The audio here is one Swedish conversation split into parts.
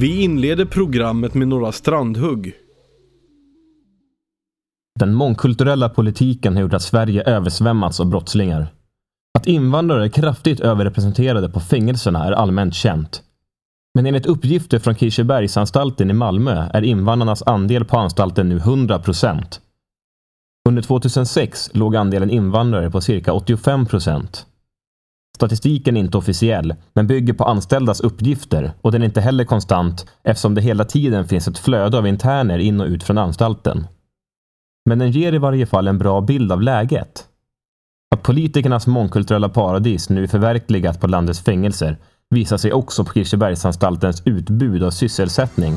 Vi inleder programmet med några strandhugg. Den mångkulturella politiken har gjort att Sverige översvämmats av brottslingar. Att invandrare är kraftigt överrepresenterade på fängelserna är allmänt känt. Men enligt uppgifter från Kirsebergsanstalten i Malmö är invandrarnas andel på anstalten nu 100 procent. Under 2006 låg andelen invandrare på cirka 85 procent. Statistiken är inte officiell, men bygger på anställdas uppgifter och den är inte heller konstant eftersom det hela tiden finns ett flöde av interner in och ut från anstalten. Men den ger i varje fall en bra bild av läget. Att politikernas mångkulturella paradis nu är förverkligat på landets fängelser visar sig också på Kirsebergsanstaltens utbud av sysselsättning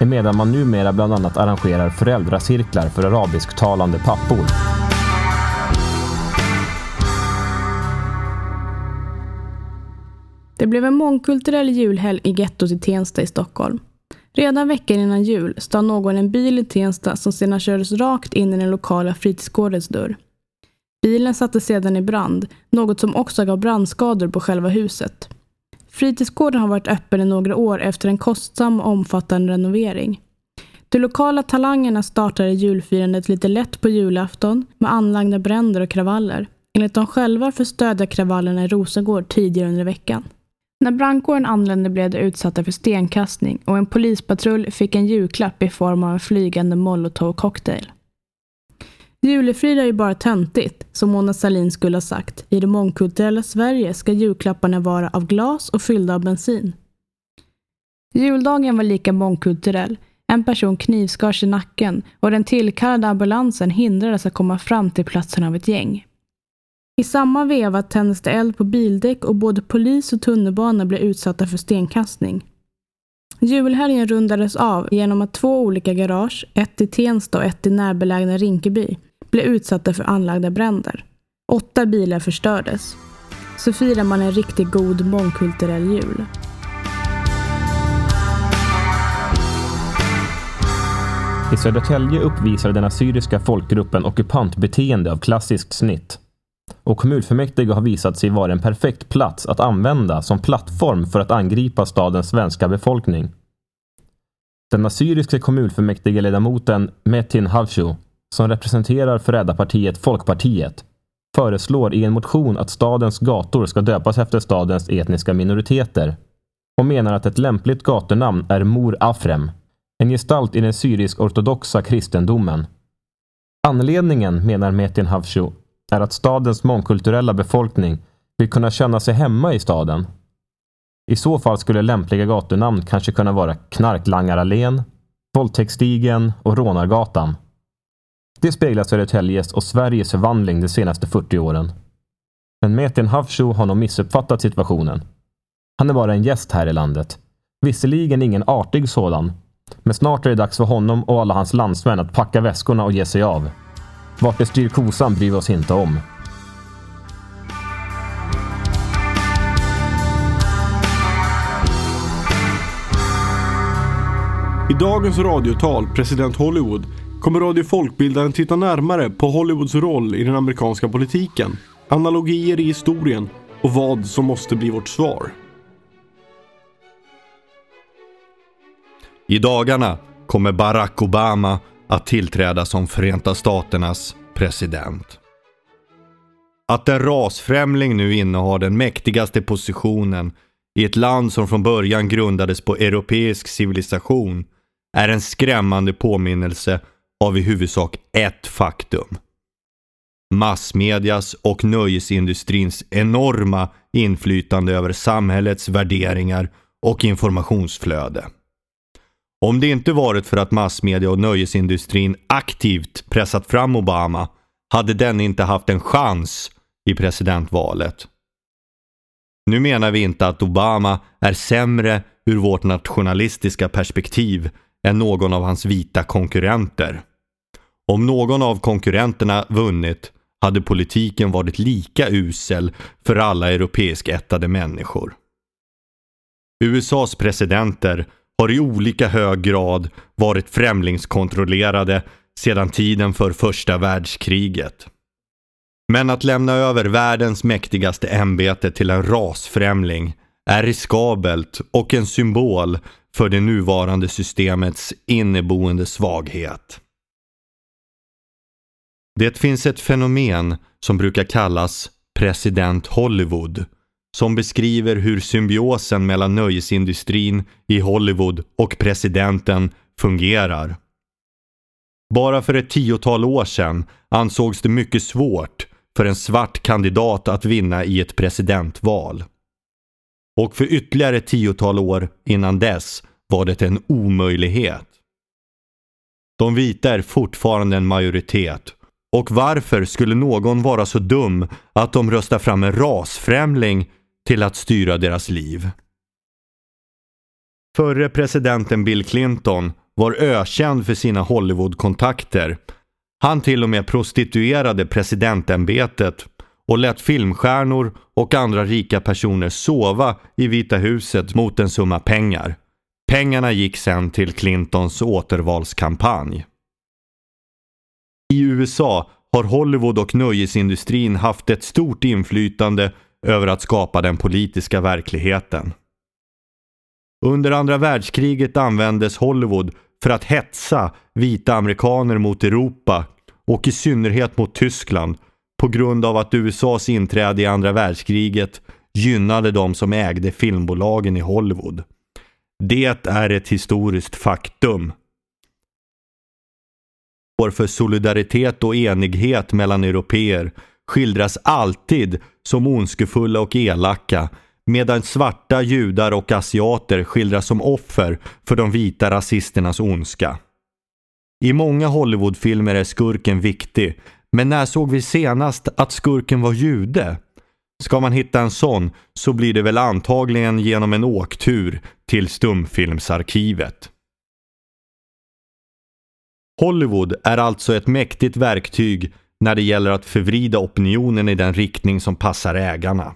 emedan man numera bland annat arrangerar föräldracirklar för arabisktalande pappor. Det blev en mångkulturell julhelg i gettot i Tensta i Stockholm. Redan veckan innan jul stal någon en bil i Tensta som sedan kördes rakt in i den lokala fritidsgårdens dörr. Bilen sattes sedan i brand, något som också gav brandskador på själva huset. Fritidsgården har varit öppen i några år efter en kostsam och omfattande renovering. De lokala talangerna startade julfirandet lite lätt på julafton med anlagda bränder och kravaller. Enligt de själva för stödja kravallerna i Rosengård tidigare under veckan. När brandkåren anlände blev de utsatta för stenkastning och en polispatrull fick en julklapp i form av en flygande molotovcocktail. Julefrid är ju bara töntigt, som Mona Salin skulle ha sagt. I det mångkulturella Sverige ska julklapparna vara av glas och fyllda av bensin. Juldagen var lika mångkulturell. En person knivskars i nacken och den tillkallade ambulansen hindrades att komma fram till platsen av ett gäng. I samma veva tändes det eld på bildäck och både polis och tunnelbana blev utsatta för stenkastning. Julhelgen rundades av genom att två olika garage, ett i Tensta och ett i närbelägna Rinkeby, blev utsatta för anlagda bränder. Åtta bilar förstördes. Så firar man en riktigt god mångkulturell jul. I Södertälje uppvisade den assyriska folkgruppen ockupantbeteende av klassiskt snitt. Och kommunfullmäktige har visat sig vara en perfekt plats att använda som plattform för att angripa stadens svenska befolkning. Den assyriske kommunfullmäktigeledamoten Metin Havshu som representerar förrädarpartiet Folkpartiet, föreslår i en motion att stadens gator ska döpas efter stadens etniska minoriteter och menar att ett lämpligt gatunamn är Mor Afrem, en gestalt i den syrisk-ortodoxa kristendomen. Anledningen, menar Metin Havshu, är att stadens mångkulturella befolkning vill kunna känna sig hemma i staden. I så fall skulle lämpliga gatunamn kanske kunna vara Knarklangarallén, Våldtäktsstigen och Rånargatan. Det speglar Södertäljes och Sveriges förvandling de senaste 40 åren. Men Metin Havsho har nog missuppfattat situationen. Han är bara en gäst här i landet. Visserligen ingen artig sådan, men snart är det dags för honom och alla hans landsmän att packa väskorna och ge sig av. Vart det styr kosan bryr vi oss inte om. I dagens radiotal President Hollywood kommer Radio Folkbildaren titta närmare på Hollywoods roll i den amerikanska politiken, analogier i historien och vad som måste bli vårt svar. I dagarna kommer Barack Obama att tillträda som Förenta Staternas president. Att en rasfrämling nu innehar den mäktigaste positionen i ett land som från början grundades på europeisk civilisation är en skrämmande påminnelse av i huvudsak ett faktum. Massmedias och nöjesindustrins enorma inflytande över samhällets värderingar och informationsflöde. Om det inte varit för att massmedia och nöjesindustrin aktivt pressat fram Obama hade den inte haft en chans i presidentvalet. Nu menar vi inte att Obama är sämre ur vårt nationalistiska perspektiv än någon av hans vita konkurrenter. Om någon av konkurrenterna vunnit hade politiken varit lika usel för alla europeisk ättade människor. USAs presidenter har i olika hög grad varit främlingskontrollerade sedan tiden för första världskriget. Men att lämna över världens mäktigaste ämbete till en rasfrämling är riskabelt och en symbol för det nuvarande systemets inneboende svaghet. Det finns ett fenomen som brukar kallas president Hollywood som beskriver hur symbiosen mellan nöjesindustrin i Hollywood och presidenten fungerar. Bara för ett tiotal år sedan ansågs det mycket svårt för en svart kandidat att vinna i ett presidentval. Och för ytterligare ett tiotal år innan dess var det en omöjlighet. De vita är fortfarande en majoritet och varför skulle någon vara så dum att de röstar fram en rasfrämling till att styra deras liv? Förre presidenten Bill Clinton var ökänd för sina Hollywoodkontakter. Han till och med prostituerade presidentämbetet och lät filmstjärnor och andra rika personer sova i Vita huset mot en summa pengar. Pengarna gick sen till Clintons återvalskampanj. I USA har Hollywood och nöjesindustrin haft ett stort inflytande över att skapa den politiska verkligheten. Under andra världskriget användes Hollywood för att hetsa vita amerikaner mot Europa och i synnerhet mot Tyskland på grund av att USAs inträde i andra världskriget gynnade de som ägde filmbolagen i Hollywood. Det är ett historiskt faktum. För solidaritet och enighet mellan europeer skildras alltid som ondskefulla och elaka medan svarta, judar och asiater skildras som offer för de vita rasisternas ondska. I många Hollywoodfilmer är skurken viktig, men när såg vi senast att skurken var jude? Ska man hitta en sån så blir det väl antagligen genom en åktur till stumfilmsarkivet. Hollywood är alltså ett mäktigt verktyg när det gäller att förvrida opinionen i den riktning som passar ägarna.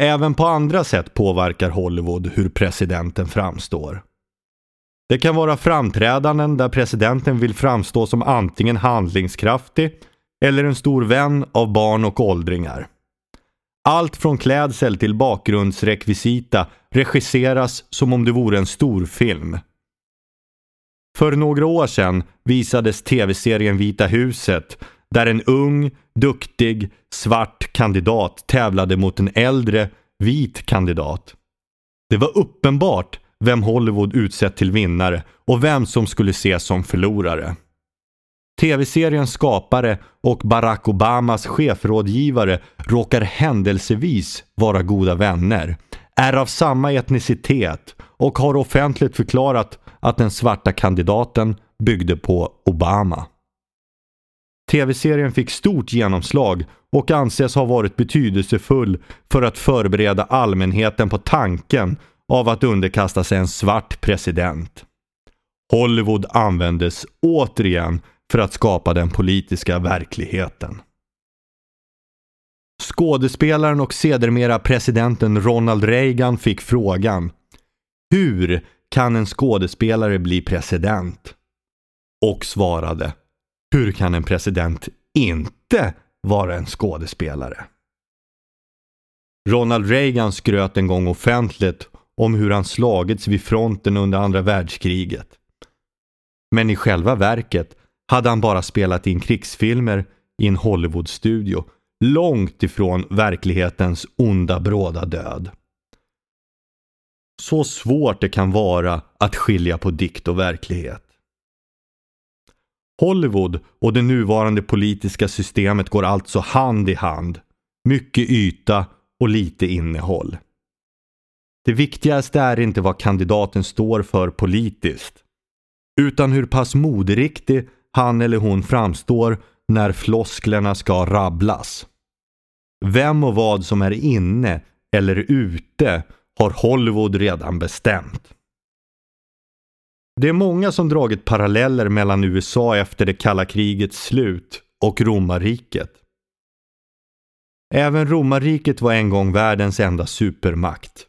Även på andra sätt påverkar Hollywood hur presidenten framstår. Det kan vara framträdanden där presidenten vill framstå som antingen handlingskraftig eller en stor vän av barn och åldringar. Allt från klädsel till bakgrundsrekvisita regisseras som om det vore en storfilm. För några år sedan visades tv-serien Vita huset där en ung, duktig, svart kandidat tävlade mot en äldre, vit kandidat. Det var uppenbart vem Hollywood utsett till vinnare och vem som skulle ses som förlorare. Tv-seriens skapare och Barack Obamas chefrådgivare råkar händelsevis vara goda vänner, är av samma etnicitet och har offentligt förklarat att den svarta kandidaten byggde på Obama. Tv-serien fick stort genomslag och anses ha varit betydelsefull för att förbereda allmänheten på tanken av att underkasta sig en svart president. Hollywood användes återigen för att skapa den politiska verkligheten. Skådespelaren och sedermera presidenten Ronald Reagan fick frågan Hur kan en skådespelare bli president? Och svarade hur kan en president inte vara en skådespelare? Ronald Reagan skröt en gång offentligt om hur han slagits vid fronten under andra världskriget. Men i själva verket hade han bara spelat in krigsfilmer i en Hollywoodstudio långt ifrån verklighetens onda bråda död. Så svårt det kan vara att skilja på dikt och verklighet. Hollywood och det nuvarande politiska systemet går alltså hand i hand. Mycket yta och lite innehåll. Det viktigaste är inte vad kandidaten står för politiskt. Utan hur pass moderiktig han eller hon framstår när flosklerna ska rabblas. Vem och vad som är inne eller ute har Hollywood redan bestämt. Det är många som dragit paralleller mellan USA efter det kalla krigets slut och romarriket. Även romarriket var en gång världens enda supermakt.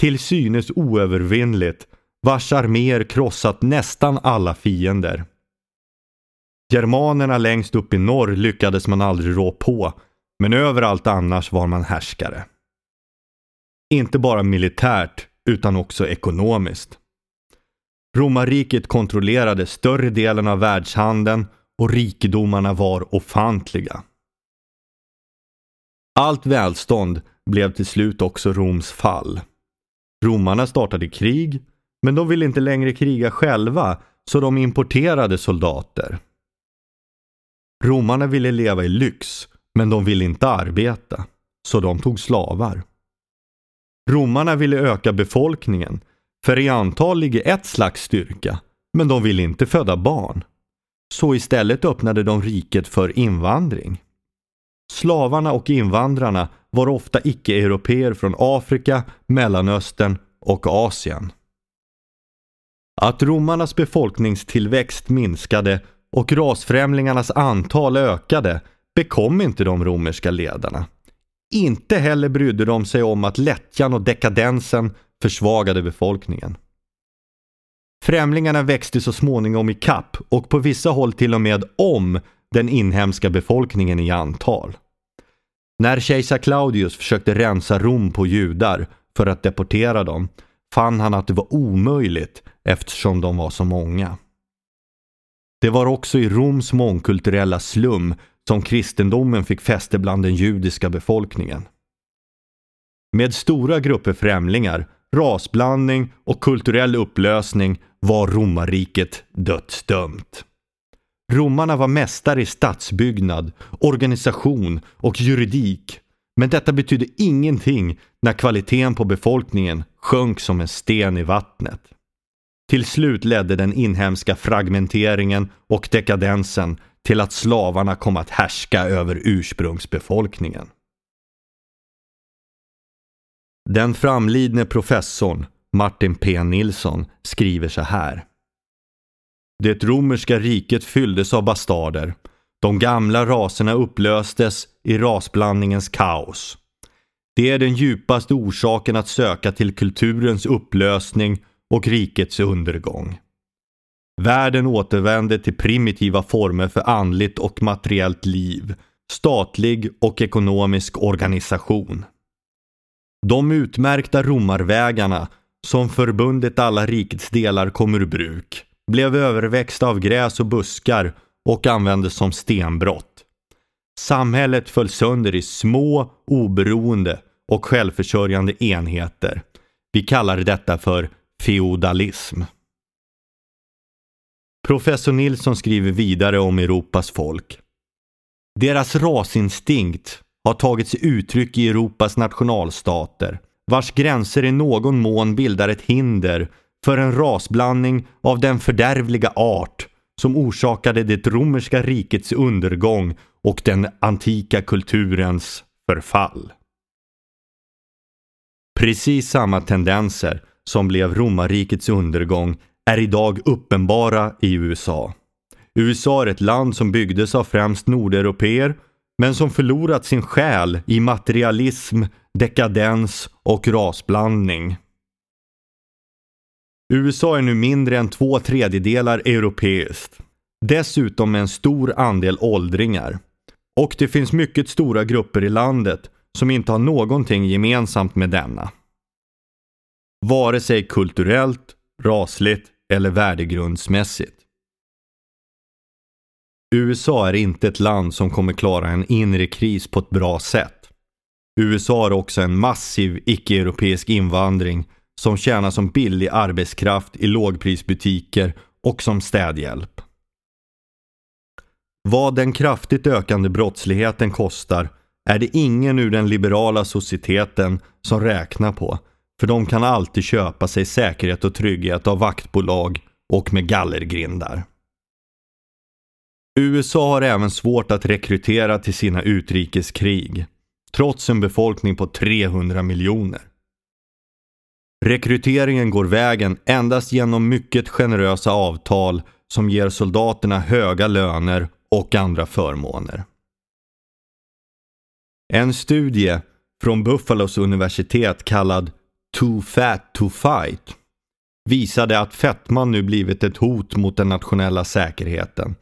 Till synes oövervinnligt, vars arméer krossat nästan alla fiender. Germanerna längst upp i norr lyckades man aldrig rå på, men överallt annars var man härskare. Inte bara militärt, utan också ekonomiskt. Romarriket kontrollerade större delen av världshandeln och rikedomarna var ofantliga. Allt välstånd blev till slut också Roms fall. Romarna startade krig, men de ville inte längre kriga själva, så de importerade soldater. Romarna ville leva i lyx, men de ville inte arbeta, så de tog slavar. Romarna ville öka befolkningen, för i antal ligger ett slags styrka, men de vill inte föda barn. Så istället öppnade de riket för invandring. Slavarna och invandrarna var ofta icke-europeer från Afrika, Mellanöstern och Asien. Att romarnas befolkningstillväxt minskade och rasfrämlingarnas antal ökade bekom inte de romerska ledarna. Inte heller brydde de sig om att lättjan och dekadensen försvagade befolkningen. Främlingarna växte så småningom i kapp och på vissa håll till och med om den inhemska befolkningen i antal. När kejsar Claudius försökte rensa Rom på judar för att deportera dem fann han att det var omöjligt eftersom de var så många. Det var också i Roms mångkulturella slum som kristendomen fick fäste bland den judiska befolkningen. Med stora grupper främlingar, rasblandning och kulturell upplösning var romarriket dödsdömt. Romarna var mästare i stadsbyggnad, organisation och juridik. Men detta betydde ingenting när kvaliteten på befolkningen sjönk som en sten i vattnet. Till slut ledde den inhemska fragmenteringen och dekadensen till att slavarna kom att härska över ursprungsbefolkningen. Den framlidne professorn Martin P. Nilsson skriver så här. Det romerska riket fylldes av bastarder. De gamla raserna upplöstes i rasblandningens kaos. Det är den djupaste orsaken att söka till kulturens upplösning och rikets undergång. Världen återvände till primitiva former för andligt och materiellt liv, statlig och ekonomisk organisation. De utmärkta romarvägarna, som förbundet alla rikets delar kom ur bruk, blev överväxta av gräs och buskar och användes som stenbrott. Samhället föll sönder i små, oberoende och självförsörjande enheter. Vi kallar detta för feodalism. Professor Nilsson skriver vidare om Europas folk. Deras rasinstinkt har tagit sig uttryck i Europas nationalstater, vars gränser i någon mån bildar ett hinder för en rasblandning av den fördärvliga art som orsakade det romerska rikets undergång och den antika kulturens förfall. Precis samma tendenser som blev romarrikets undergång är idag uppenbara i USA. USA är ett land som byggdes av främst nordeuropeer men som förlorat sin själ i materialism, dekadens och rasblandning. USA är nu mindre än två tredjedelar europeiskt. Dessutom med en stor andel åldringar. Och det finns mycket stora grupper i landet som inte har någonting gemensamt med denna. Vare sig kulturellt, rasligt eller värdegrundsmässigt. USA är inte ett land som kommer klara en inre kris på ett bra sätt. USA har också en massiv icke-europeisk invandring som tjänar som billig arbetskraft i lågprisbutiker och som städhjälp. Vad den kraftigt ökande brottsligheten kostar är det ingen ur den liberala societeten som räknar på. För de kan alltid köpa sig säkerhet och trygghet av vaktbolag och med gallergrindar. USA har även svårt att rekrytera till sina utrikeskrig. Trots en befolkning på 300 miljoner. Rekryteringen går vägen endast genom mycket generösa avtal som ger soldaterna höga löner och andra förmåner. En studie från Buffalos universitet kallad Too Fat to Fight visade att fetman nu blivit ett hot mot den nationella säkerheten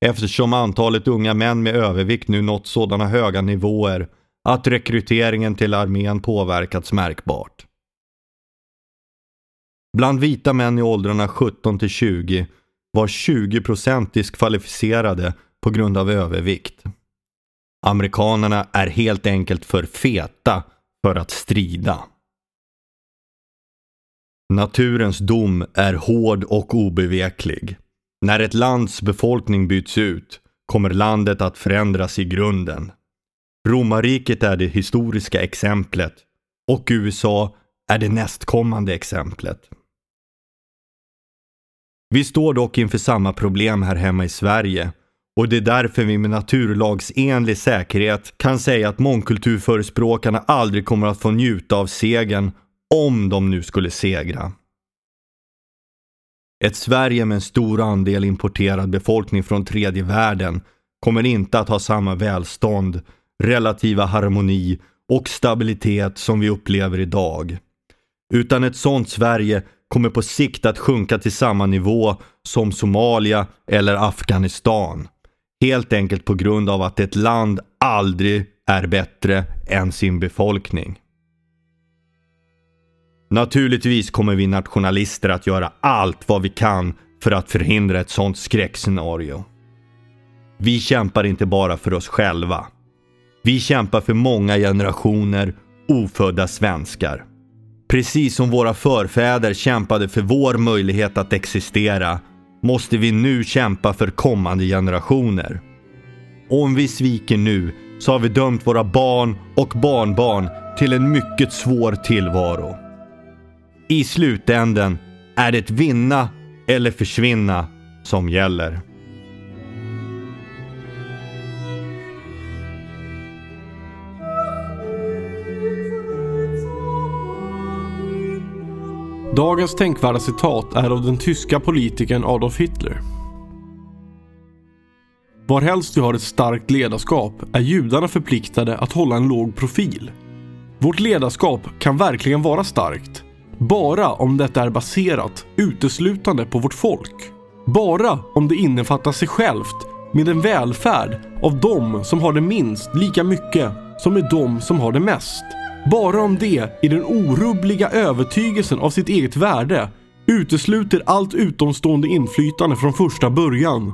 eftersom antalet unga män med övervikt nu nått sådana höga nivåer att rekryteringen till armén påverkats märkbart. Bland vita män i åldrarna 17 till 20 var 20 procent diskvalificerade på grund av övervikt. Amerikanerna är helt enkelt för feta för att strida. Naturens dom är hård och obeveklig. När ett lands befolkning byts ut kommer landet att förändras i grunden. Romarriket är det historiska exemplet och USA är det nästkommande exemplet. Vi står dock inför samma problem här hemma i Sverige och det är därför vi med naturlagsenlig säkerhet kan säga att mångkulturförespråkarna aldrig kommer att få njuta av segern om de nu skulle segra. Ett Sverige med en stor andel importerad befolkning från tredje världen kommer inte att ha samma välstånd, relativa harmoni och stabilitet som vi upplever idag. Utan ett sånt Sverige kommer på sikt att sjunka till samma nivå som Somalia eller Afghanistan. Helt enkelt på grund av att ett land aldrig är bättre än sin befolkning. Naturligtvis kommer vi nationalister att göra allt vad vi kan för att förhindra ett sånt skräckscenario. Vi kämpar inte bara för oss själva. Vi kämpar för många generationer ofödda svenskar. Precis som våra förfäder kämpade för vår möjlighet att existera måste vi nu kämpa för kommande generationer. Om vi sviker nu så har vi dömt våra barn och barnbarn till en mycket svår tillvaro. I slutänden är det vinna eller försvinna som gäller. Dagens tänkvärda citat är av den tyska politikern Adolf Hitler. Varhelst vi har ett starkt ledarskap är judarna förpliktade att hålla en låg profil. Vårt ledarskap kan verkligen vara starkt. Bara om detta är baserat uteslutande på vårt folk. Bara om det innefattar sig självt med en välfärd av de som har det minst lika mycket som med de som har det mest. Bara om det i den orubbliga övertygelsen av sitt eget värde utesluter allt utomstående inflytande från första början.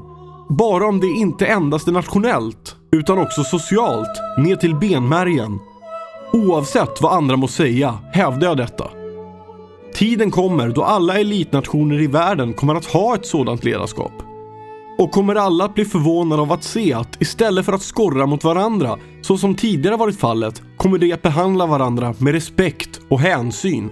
Bara om det inte endast är nationellt utan också socialt ner till benmärgen. Oavsett vad andra må säga hävdar jag detta. Tiden kommer då alla elitnationer i världen kommer att ha ett sådant ledarskap. Och kommer alla att bli förvånade av att se att istället för att skorra mot varandra, så som tidigare varit fallet, kommer de att behandla varandra med respekt och hänsyn.